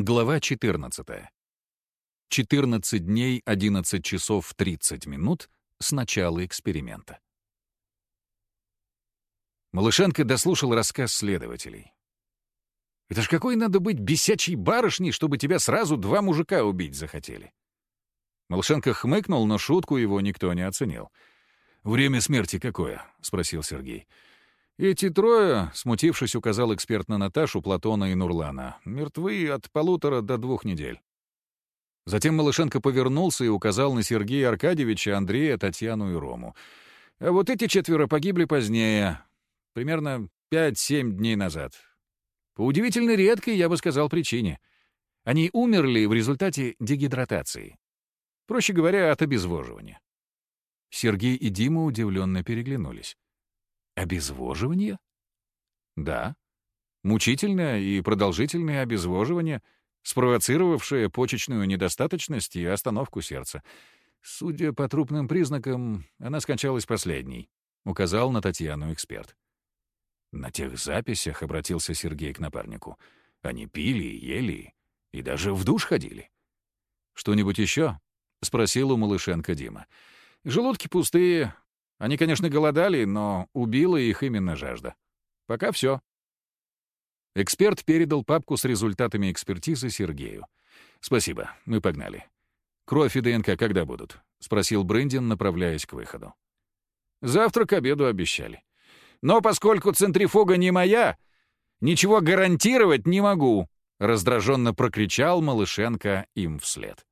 Глава 14. 14 дней 11 часов 30 минут с начала эксперимента. Малышенко дослушал рассказ следователей. «Это ж какой надо быть бесячей барышней, чтобы тебя сразу два мужика убить захотели?» Малышенко хмыкнул, но шутку его никто не оценил. «Время смерти какое?» — спросил Сергей. Эти трое, смутившись, указал эксперт на Наташу, Платона и Нурлана, мертвы от полутора до двух недель. Затем Малышенко повернулся и указал на Сергея Аркадьевича, Андрея, Татьяну и Рому. А вот эти четверо погибли позднее, примерно 5-7 дней назад. По удивительно редкой, я бы сказал, причине. Они умерли в результате дегидратации. Проще говоря, от обезвоживания. Сергей и Дима удивленно переглянулись. Обезвоживание? Да. Мучительное и продолжительное обезвоживание, спровоцировавшее почечную недостаточность и остановку сердца. Судя по трупным признакам, она скончалась последней, указал на Татьяну эксперт. На тех записях обратился Сергей к напарнику. Они пили, ели и даже в душ ходили. «Что-нибудь еще?» — спросил у Малышенко Дима. «Желудки пустые, они, конечно, голодали, но убила их именно жажда. Пока все. Эксперт передал папку с результатами экспертизы Сергею. «Спасибо, мы погнали. Кровь и ДНК когда будут?» — спросил Брендин, направляясь к выходу. «Завтра к обеду обещали. Но поскольку центрифуга не моя, ничего гарантировать не могу», — раздраженно прокричал Малышенко им вслед.